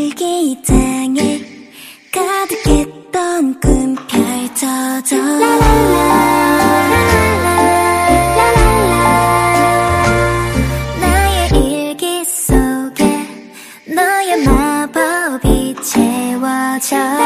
슬기 이 땅에 가득했던 꿈 펼쳐져 라라라 나의 일기 속에 너의 마법이 채워져